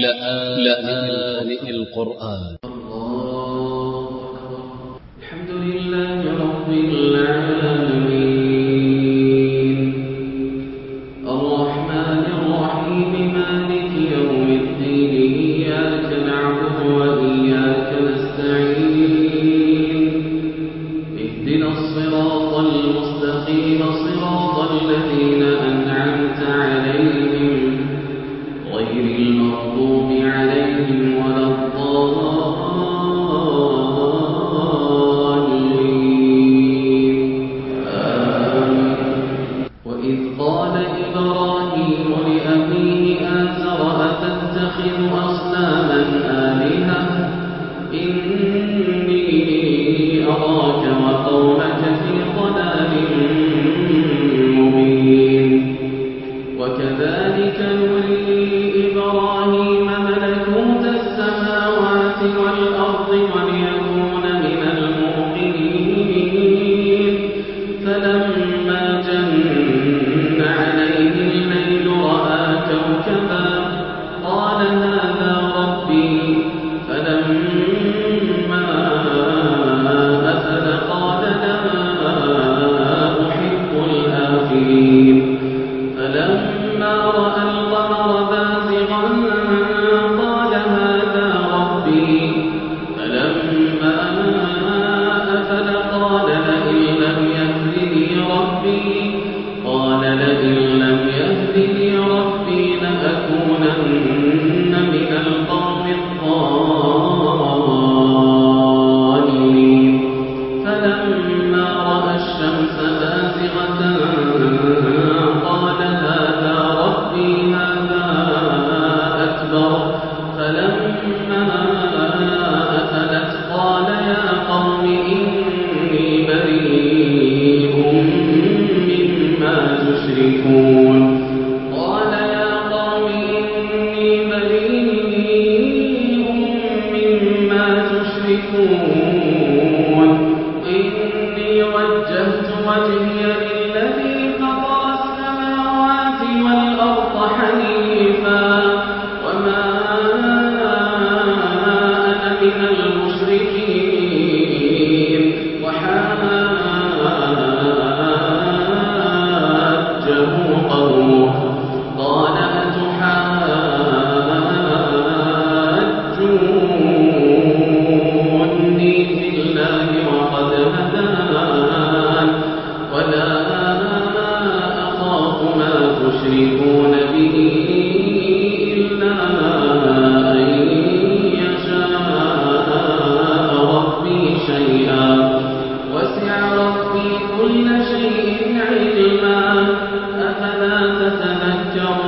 لآن القرآن. الحمد لله رب العالمين.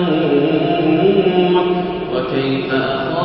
يعلمون وكيف أخاف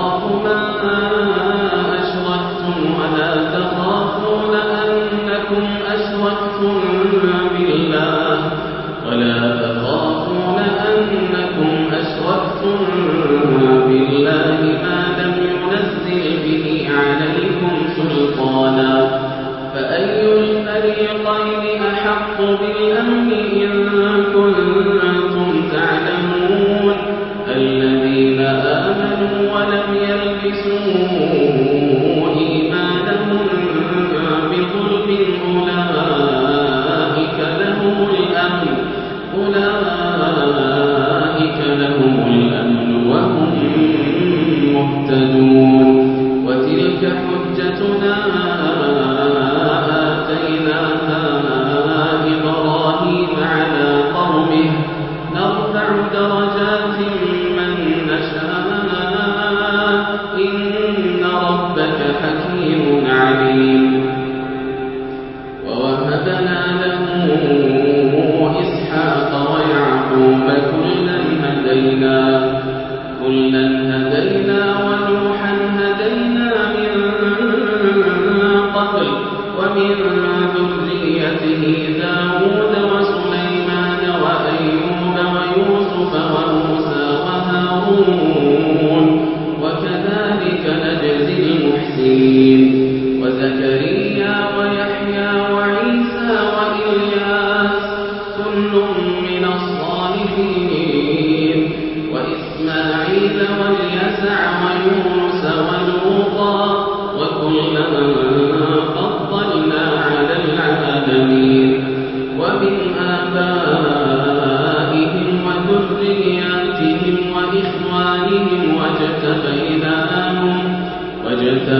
الحكيم وزكريا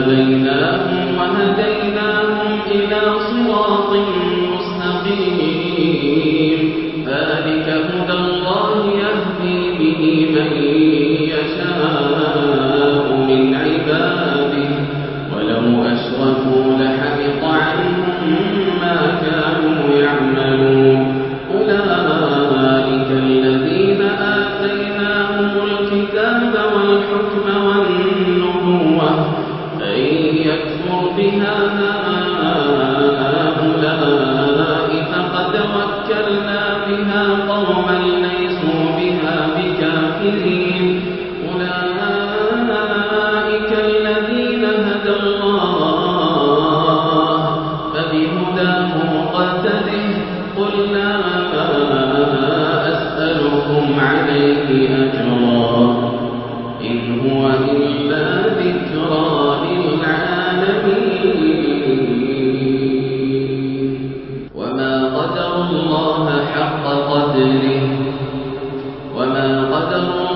بين الله حق قدره وما قدر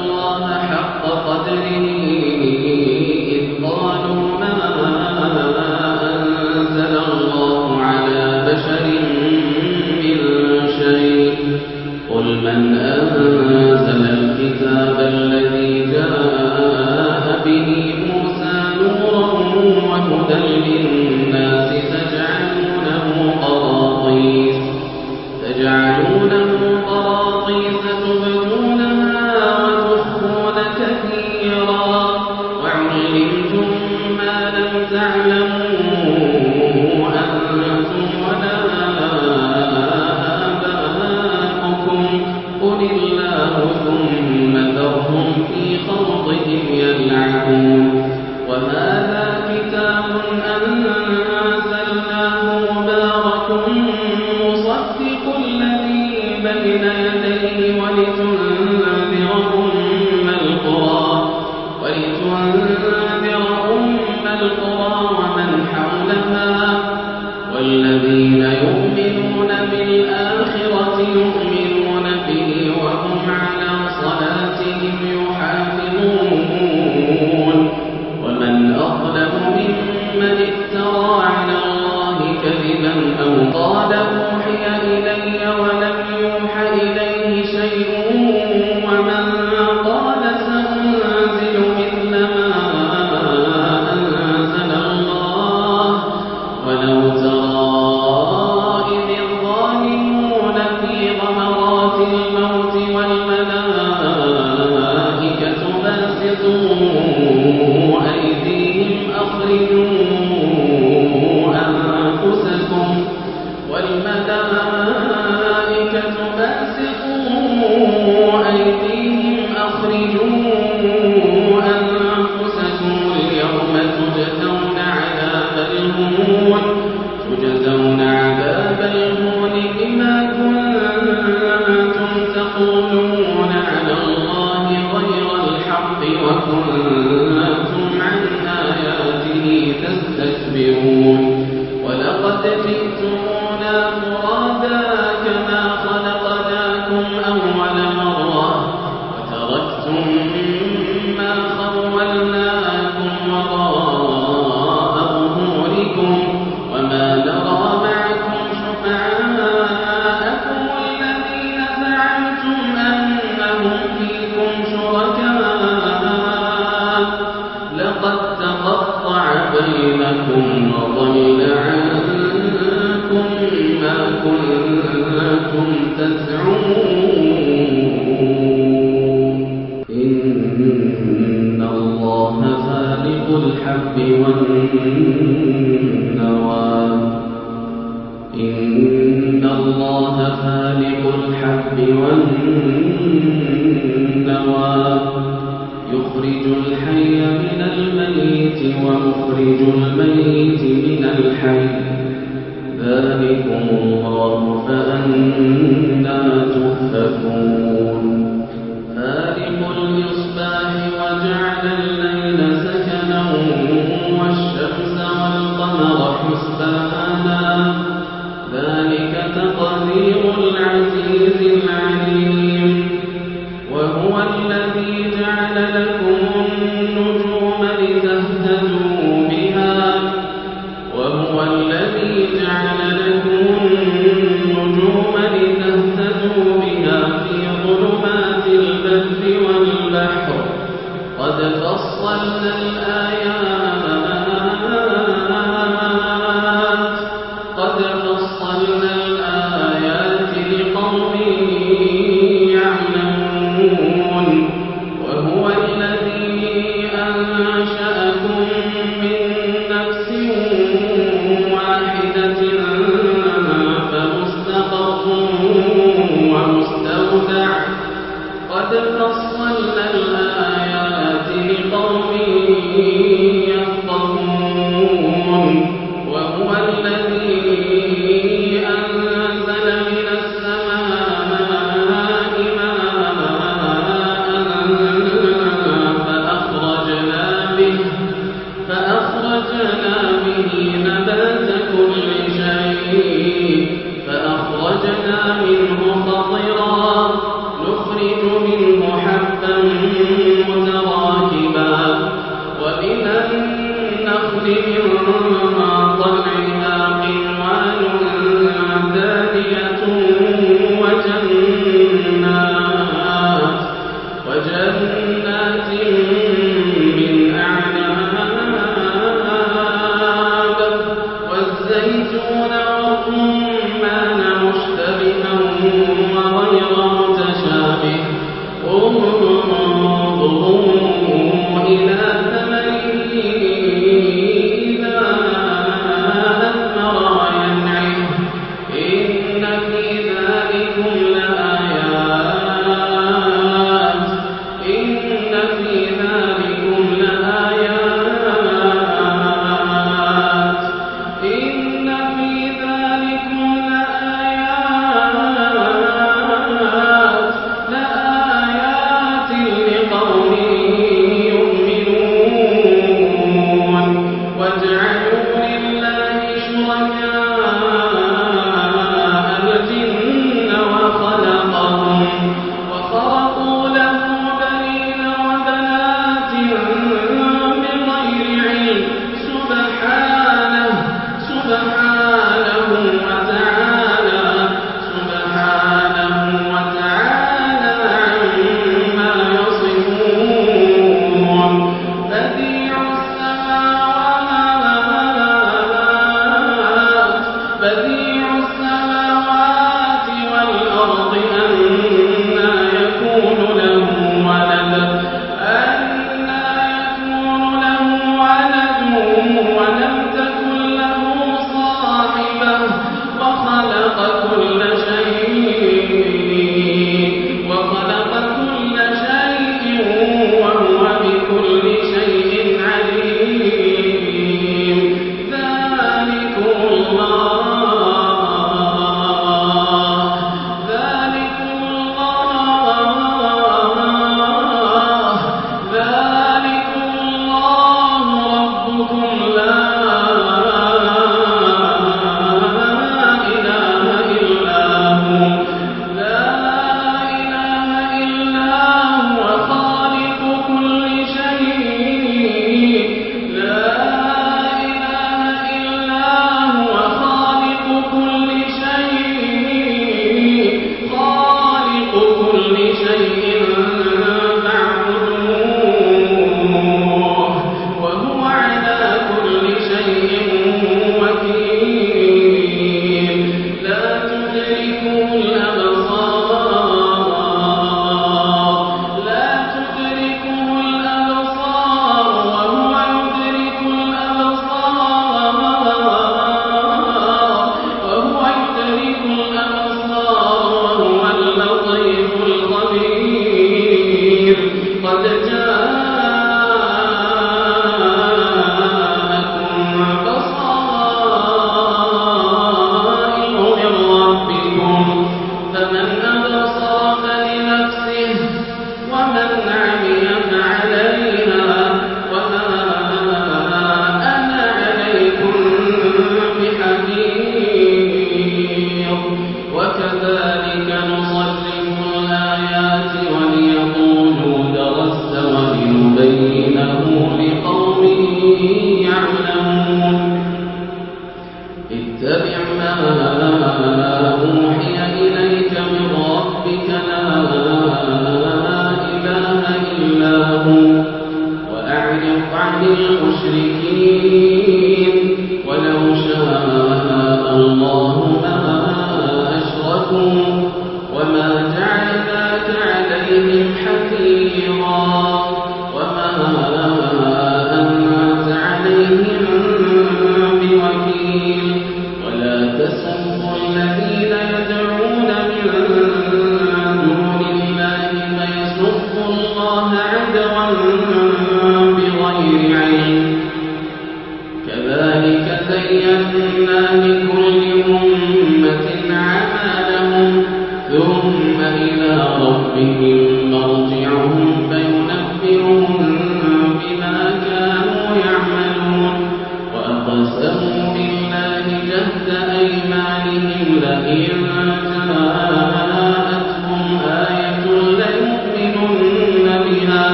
النوى. يخرج الحي من الميت ومخرج الميت من الحي. ذلكم الله فأنا تؤفكون.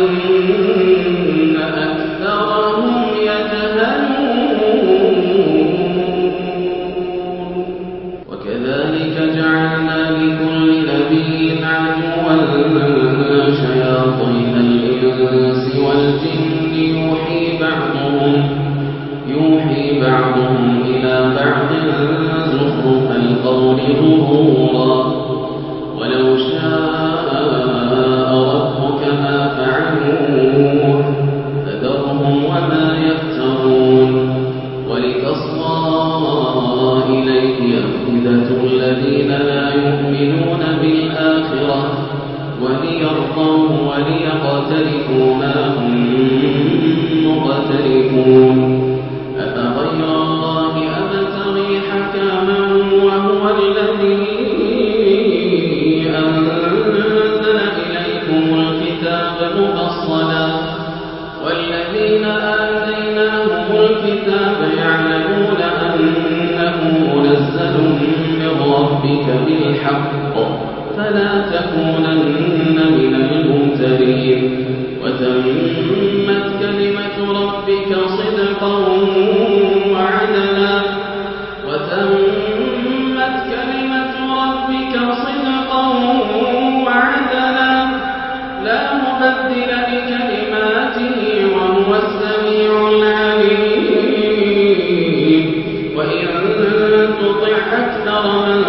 ولكن أكثرهم تطع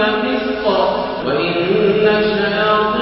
الفسق وإن الشياطين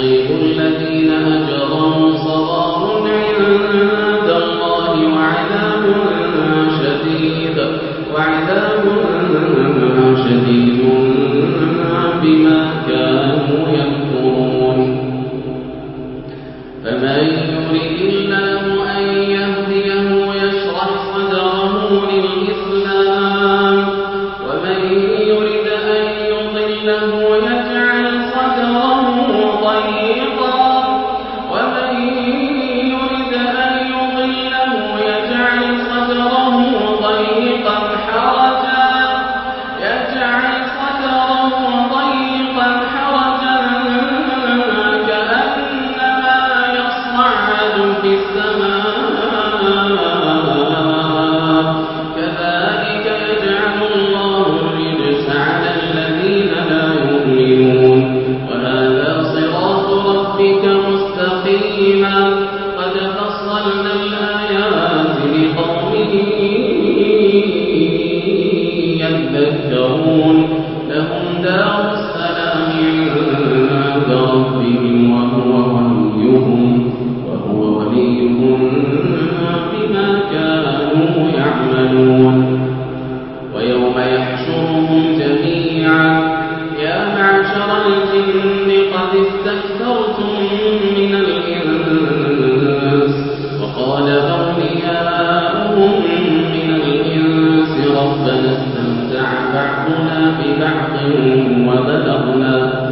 يصيب بعضنا وبلغنا